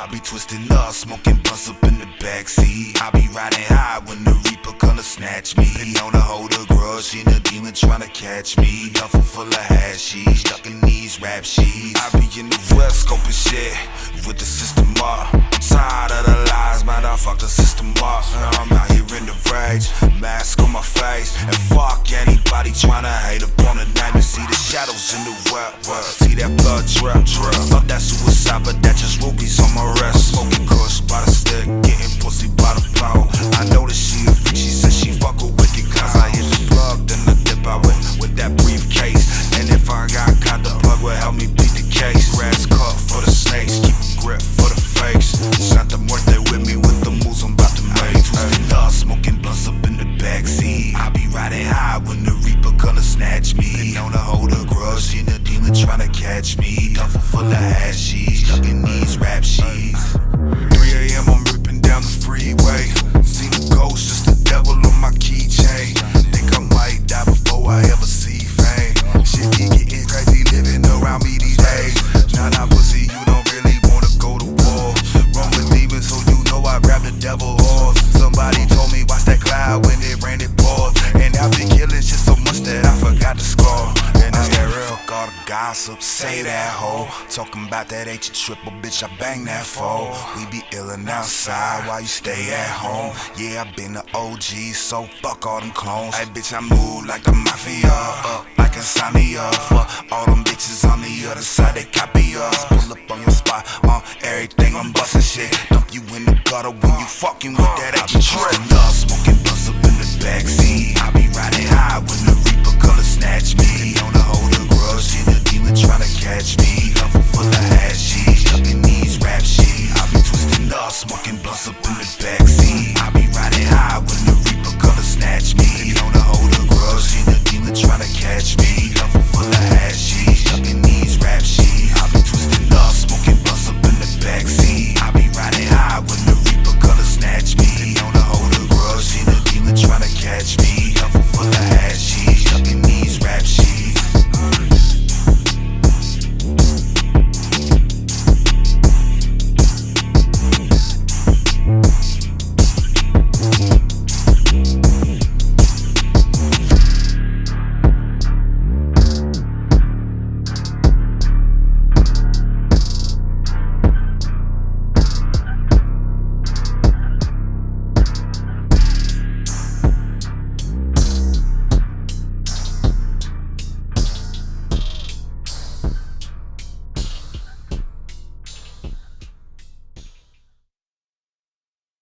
I be twisting up, smoking blunts up in the backseat. I be riding high when the reaper to snatch me. Been on a hold a grudge, seen a demon tryna catch me. Duffel full of hashies, stuck in these rap sheets. I be in the west scoping shit with the system up. Tired of the lies, man. I fuck the system up. I'm out here in the rage, my face, and fuck anybody tryna hate upon the name. And see the shadows in the web, web. see that blood drip, drip. Fuck that suicide, but that just rubies on my wrist. Smoking kush by the stick, getting pussy by the pole. I know that me. Been on a hold a grudge, seen a demon tryna catch me. Duffel full of hashies, stuck in these rap sheets. 3 a.m. I'm ripping down the freeway. I forgot to score. And that's that real. Fuck all the gossip, say that hoe. Talking about that H triple bitch, I bang that foe. We be illin' outside while you stay at home. Yeah, I been the OG, so fuck all them clones. Hey, bitch, I move like the mafia, up like insomnia. Fuck all them bitches on the other side, they copy us. Pull up on your spot, on everything, I'm bustin' shit. Dump you in the gutter when you fucking with that H trip. Smoking blunts up in the backseat gonna snatch me. On the hold of grudge, see the demon trying to catch me. Level full of hashies, stuck in these rap sheets. I be twisting up, smoking blunts up in the backseat.